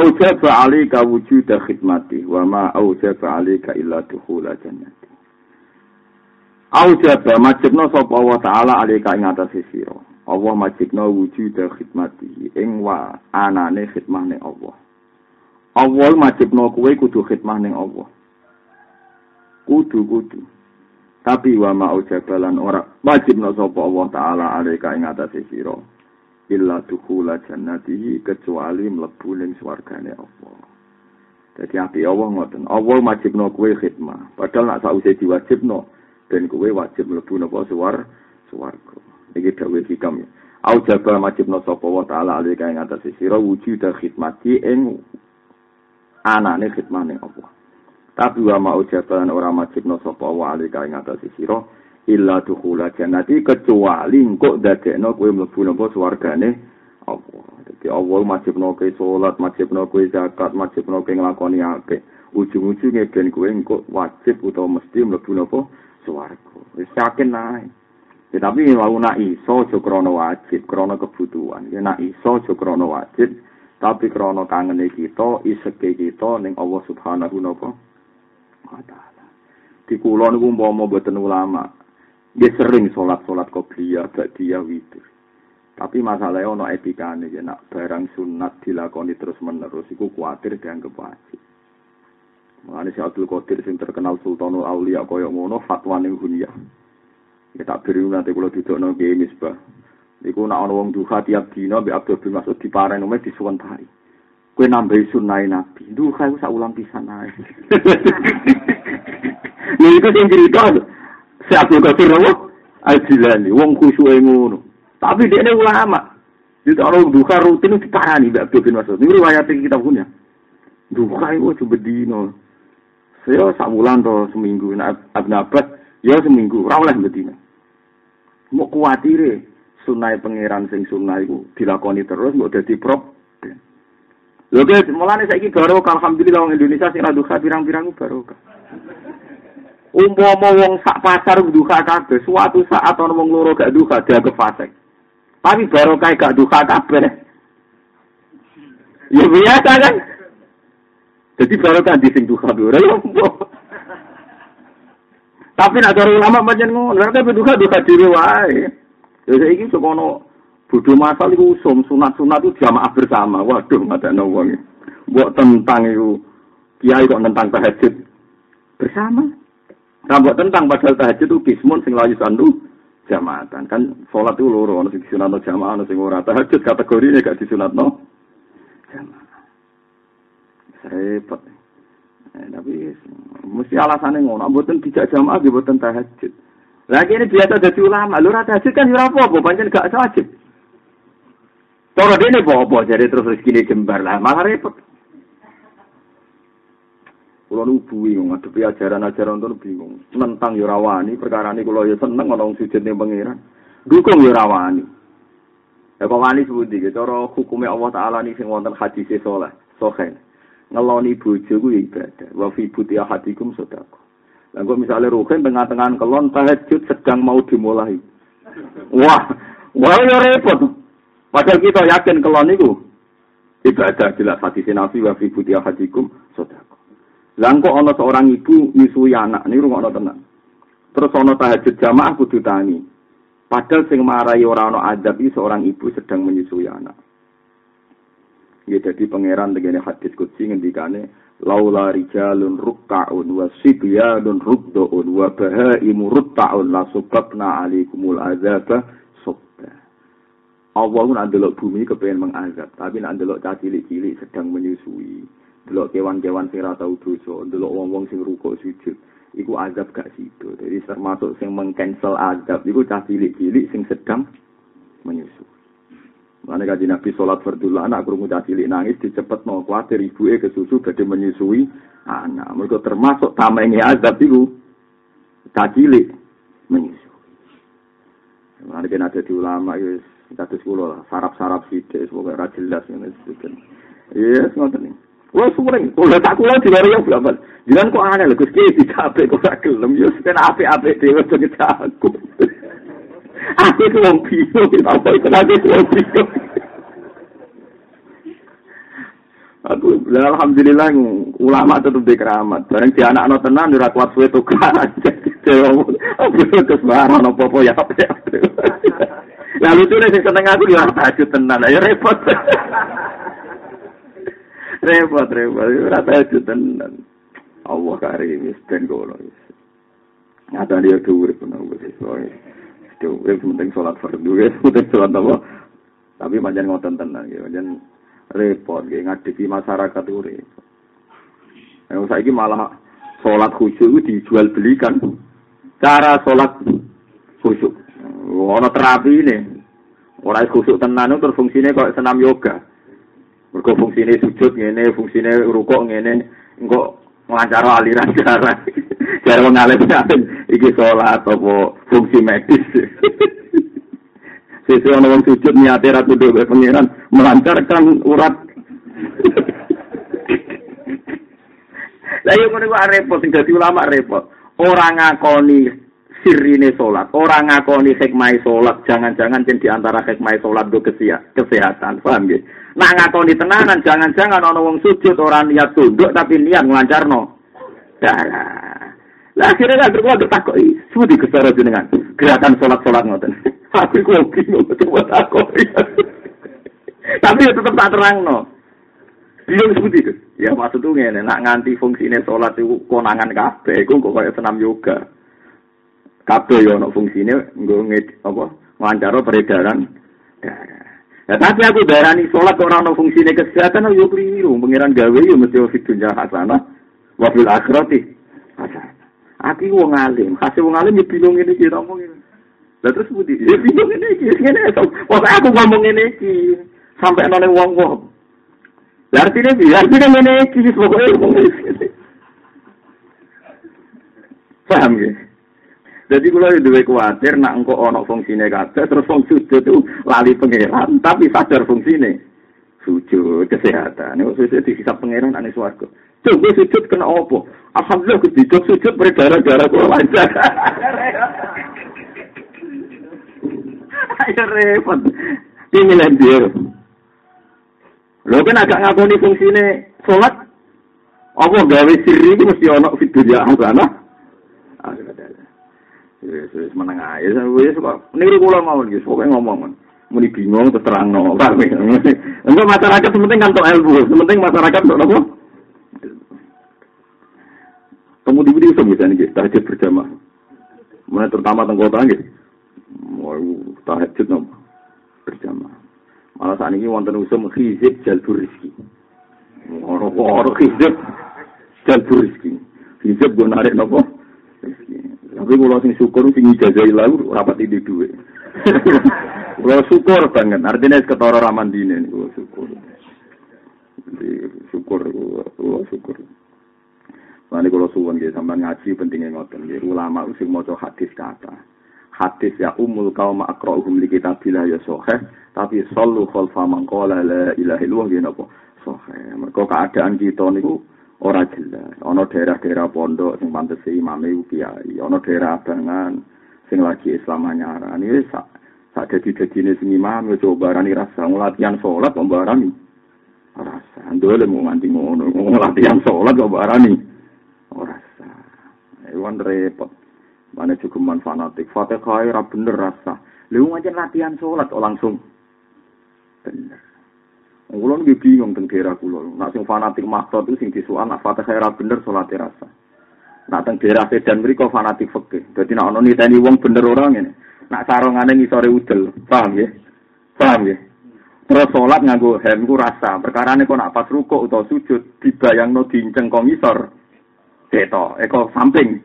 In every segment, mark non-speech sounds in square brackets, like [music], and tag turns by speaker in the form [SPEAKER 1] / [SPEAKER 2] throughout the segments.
[SPEAKER 1] Aujaba alika wujuda khidmati wa ma aujaba alika illa dukhula jannati. Aujaba majibna sapa Allah taala alika ing atase sira. Allah majibna wujuda khidmati ing wa anane khidmahne Allah. Allah majibna kuwe kudu khidmah ning Allah. Kudu kudu. Tapi wa ma aujabalan ora wajibna sapa Allah taala alika ing atase sira. Illa dukhula jannatihi kecuali mlebu ning swargane Allah. Jadi api Allah ngoten. Allah wajibno kowe khidmah. Padahal nak sause diwajibno ben kowe wajib mlebu napa suwar swarga. Iki dawuh hikam ya. Au jaba wajibno sapa wa taala alika ing atas sira wujud khidmati ing anane khidmane Allah. Tapi wa mau jabalan ora wajibno sapa wa alika ing atas sira illa dukhula jannati kecuali engko dadekno kowe mlebu napa swargane Allah. Dadi Allah wajibno kowe salat, wajibno kowe zakat, wajibno kowe nglakoni apik. Ujung-ujunge ben kowe engko wajib utawa mesti mlebu napa swarga. Wis yakin ae. Ya, tapi mau nak iso aja krana wajib, krana kebutuhan. Ya nak iso aja krana wajib, tapi krana kangene kita, iseke kita ning Allah Subhanahu wa taala. Di kula niku umpama mboten ulama, dia sering sholat-sholat qobliyah, ba'diyah, witir. Tapi masalahnya ono etikane ya nak barang sunat dilakoni terus menerus iku kuatir dianggap wajib. Mulane si Abdul Qadir sing terkenal Sultanul Aulia kaya ngono fatwa ning hunyah. Ya tak beri nanti kula dudukno nggih misbah. Iku nak ana wong duha tiap dina mbek Abdul bin Mas'ud dipareng nomor disuwentari. Kowe nambahi sunai Nabi. Duha iku sak ulang pisan ae. [laughs] Lha iku sing cerita Si Abdul Qadir apa? Al-Jilani, wong ngono. Tapi dia ini ulama. Jadi orang duka rutin itu diparani Mbak Abdul bin Mas'ud. Ini riwayat kita punya. Duka itu coba dino. Saya sabulan atau seminggu. Nah, Abn Abbas, ya seminggu. Rawlah bedino. Mau kuatir sunai pangeran sing sunai itu dilakoni terus, mau jadi prop. Lho guys, mulane saiki barokah alhamdulillah wong Indonesia sing ra duka pirang-pirang barokah. Umpama wong sak pasar duka kabeh, suatu saat ana wong loro gak duka dia fasik. Tapi baru kayak gak duka kabeh. Ya biasa kan? Jadi baru kan dising duka ya Tapi nak cara ulama pancen ngono, nek duka duka dhewe wae. Ya saiki sekono bodho masal iku usum sunat-sunat itu jamaah bersama. Waduh, ngadakno wong. Mbok tentang itu kiai kok tentang tahajud bersama. Rambut tentang padahal tahajud itu kismun sing layu sandu jamaatan. Kan sholat itu loro, ada sing disunatno jamaah, ada sing ora. Tahajud kategori ini gak disunatno jamaah. Repot. Eh, tapi mesti alasannya ngono, mboten tidak jamaah, mboten tahajud. Lagi ini biasa jadi ulama, lu rata tahajud kan ora apa-apa, gak wajib. Cara dene apa-apa, jadi terus rezeki jembar lah, malah repot. Kulo nu bingung ngadepi ajaran-ajaran itu bingung. Menentang yo rawani, perkara ini kulo yo seneng ana sujud ning pangeran. Dukung yo rawani. Ya kok wani sebuti gitu, cara hukumnya Allah Ta'ala ini sing wonten hadis soleh, sohen. Ngeloni bojo ku ibadah, wa fi buti ahadikum sodako. Lah kok misalnya ruhin tengah-tengah kelon tahajud sedang mau dimulai. Wah, wah yo repot. Padahal kita yakin kelon itu ibadah jelas hadis Nabi wa fi buti ahadikum sodako. Kok ana seorang ibu nyusui anak niku ngono tenan. Terus ana tahajud jamaah kudu tani. Padahal sing marai ora ana adab iki seorang ibu sedang menyusui anak. Ya jadi pangeran tegene hadis kutsi ngendikane laula rijalun rukka'un wa sibyanun ruddu'un wa bahaimu rutta'un la subabna alaikumul azaba subba. Allah ndelok bumi kepengen mengazab, tapi nak ndelok cah cilik-cilik sedang menyusui. Delok kewan-kewan sing ora tau dosa, delok wong-wong sing ruko sujud, iku azab gak sido. Jadi termasuk sing mengcancel azab iku cah cilik-cilik sing sedang menyusu. Mana kaji Nabi sholat fardul anak krungu cah cilik nangis dicepet no kuatir ibuke kesusu badhe menyusui anak. Mergo termasuk tamenge azab iku cah cilik menyusui. Mana kena ada di ulama ya kados kula lah sarap-sarap sithik semoga ra jelas ngene sebutkan. Yes, ngoten kula suring kula tak kula diwari yang blabal jiran kok aneh lho Gusti dicapek kok ra gelem. Yo sen apik-apik dhewe aja [laughs] aku [laughs] aku iku wong piro apa iku lagi wong piro aku alhamdulillah ulama tetep di keramat. Bareng di anak-anak tenan ora kuat suwe tukar dewe aku kesmaran marah apa apa ya lalu [laughs] itu nih seneng aku di tenan. Ya repot. Repot repot ora tahajud tenan. Allah karim wis ben ngono wis. Nyata dia dhuwur pun wis wis. Dhuwur penting salat fardu wis penting salat apa. Tapi pancen ngoten tenan ya. Pancen repot nggih ngadepi masyarakat itu repot. Yang saiki malah sholat khusyuk dijual belikan. Cara sholat khusyuk. Ono terapi ini. Orang khusyuk tenan itu fungsinya kok senam yoga. Mergo fungsine sujud ngene, fungsine rukuk ngene, engko nglancar aliran darah. Cara mengalir iki salat apa fungsi medis. [laughs] Sesuai ana wong sujud niate ra kudu pengiran melancarkan urat. [laughs] Lah yo ngene kok repot sing dadi ulama repot. Ora ngakoni sirine salat, ora ngakoni hikmah salat, jangan-jangan di antara hikmah salat do kesehatan, paham nggih? Nak ngakoni tenanan, jangan-jangan ana wong sujud ora niat tunduk tapi niat nglancarno. Darah. Lah akhirnya kan kok takoki, sudi kesara jenengan. Gerakan salat-salat ngoten. [laughs] Aku kok bingung coba takoki. Tapi ya tetep tak terangno. Bingung sudi. Ya maksud tuh nak nganti fungsine salat iku konangan kabeh, iku kok kaya senam yoga. Kabeh yo ana fungsine nggo apa nglancar peredaran darah. Ya, tapi aku darani sholat ora ana fungsine kesehatan yo keliru, pengiran gawe yo mesti fit dunya hasanah wa fil akhirati. Aku wong alim, hasil wong alim yo bingung ngene iki ngomong ngene. Lah terus budi, ya bingung ngene iki, ngene to. Pokoke aku ngomong ngene iki sampai ana wong-wong. Lah artine piye? Artine ngene iki pokoke ngomong ngene. Paham ya? Jadi kalau duwe kuatir nak engkau ono fungsine kabeh terus wong sujud itu lali pangeran tapi sadar fungsine sujud kesehatan. Nek sujud dihisap pangeran ane swarga. Coba sujud kena opo? Alhamdulillah kejidok sujud berdarah-darah kula lancar. Ayo repot. Ini lendir. Lho kan agak ngakoni fungsine salat. Apa gawe sirri iki mesti ono fiduria ana. Wis meneng ae wis kok niru kula mawon wis pokoke ngomong. Muni bingung terus terangno. [laughs] Engko masyarakat penting kan ilmu, penting masyarakat untuk apa? Kamu di bisa nih, tahajud berjamaah. Mana terutama tentang kota nih, mau tahajud nopo berjamaah. Malah saat ini wonten usum hizib jalbur rizki. Orang-orang hizib jalbur rizki. Hizib gue narik nopo Tapi kalau sing syukur sing ijazah lalu rapat ini duwe. [laughs] Kalau syukur banget, artinya ketara raman dine nih, syukur. syukur, kalau syukur. Nanti kalau suwon gitu sampai ngaji pentingnya ngoten, gitu. ulama usik mau hadis kata. Hadis ya umul kaum akrohum li kita bila ya sohe, tapi solu khalfa mangkola la ilahi luah gitu apa sohe. Mereka keadaan kita niku ora jelas. Ana daerah-daerah pondok sing pantes imame kiai, ana daerah abangan sing lagi Islam anyarani wis sak sak dadi-dadine sing imam yo coba barani rasa latihan salat kok barani. Rasa ndole mau nganti ngono, latihan salat kok barani. Ora rasa. Iwan repot. Mana cukup man fanatik. Fatihah ora bener rasa. Lu ngajen latihan salat langsung bener. Kulo nggih bingung teng daerah kulo. Nak sing fanatik maktot itu sing disuan nak fatihah ra bener salat rasa. Nak teng daerah Sedan mriko fanatik fikih. Dadi nak ono niteni wong bener ora ngene. Nak sarungane ngisore udel, paham ya? Paham ya? Terus salat nganggo hem ku rasa. Perkarane kok nak pas ruko utawa sujud dibayangno dinceng kok ngisor. Deto, eko samping.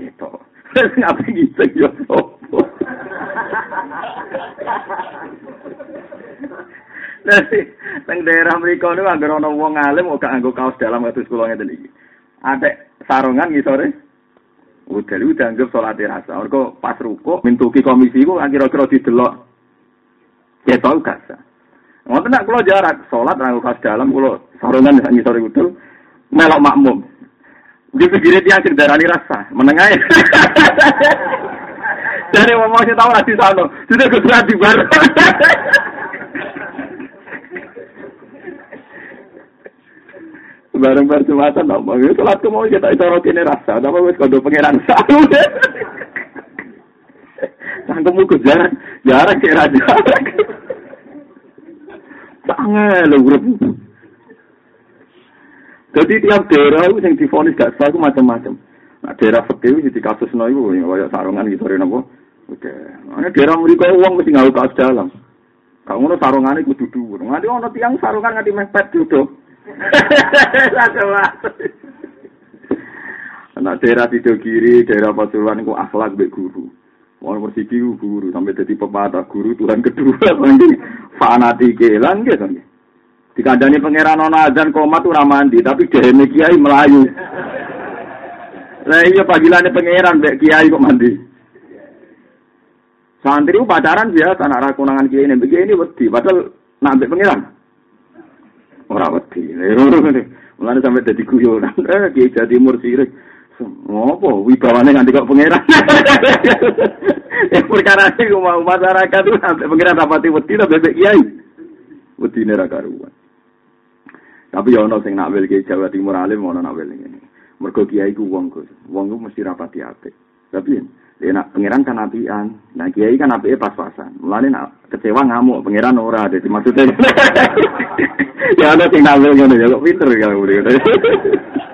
[SPEAKER 1] Deto. [laughs] Ngapa gitu ya? [laughs] Nang daerah mriku niku anggere ana wong alim kok gak nganggo kaos dalam kados kula ngeten iki. Atek sarungan ngisore. Udah lu dianggap sholat rasa. Mereka pas ruko, mintuki komisi ku kira-kira didelok. Ya tau gak sah. Ngoten nak kula jarak sholat nganggo kaos dalam kula sarungan ngisore udel melok makmum. Di pinggir tiang sing darani rasa, menengah [laughs] Dari mau mau tahu lagi sana, sudah kesulitan di. [laughs] Bareng bar Jumatan apa? Ya salat mau kita itu rotine rasa, tapi wis kondo pangeran saru. Sangkemu ku jarak, jarak kira jarak. Sangat urip. Jadi tiap daerah itu yang difonis gak sah macam-macam. Nah daerah fakir itu di kasus no itu kayak sarungan gitu rena apa? Oke. Mana daerah mereka uang mesti nggak kaos dalam. Kamu no sarungan itu duduk. Nanti ono tiang sarungan nggak mepet duduk. [laughs] Nah daerah tidur kiri, daerah pasuruan itu akhlak be guru. Mau persiki guru sampai jadi pepatah guru Tuhan kedua [laughs] lagi fanatik lan gitu. Dikandani pangeran ana azan komat ora mandi tapi dene kiai melayu. Lah iya panggilannya pangeran mbek kiai kok mandi. Santri pacaran biasa anak rakunangan kiai ini begini wedi padahal nak mbek pangeran. Ora wedi. Mulane sampai dadi guyonan. [laughs] Eh kiai jadi mursirik. Ngopo wibawane nganti kok pangeran. [laughs] Ya perkara iku mau masyarakat sampai pangeran rapati wedi ta bebek kiai. Wedine ra karuan. Tapi ya ono sing nak wel Jawa Timur alim ono nak wel ngene. Mergo kiai ku wong Gus. Wong ku mesti rapati apik. Tapi ya nak pangeran kan apian. Nah kiai kan apike pas-pasan. Mulane nak kecewa ngamuk pangeran ora dadi maksudnya. [laughs] ya ono sing nak wel ngene ya kok pinter ya [laughs]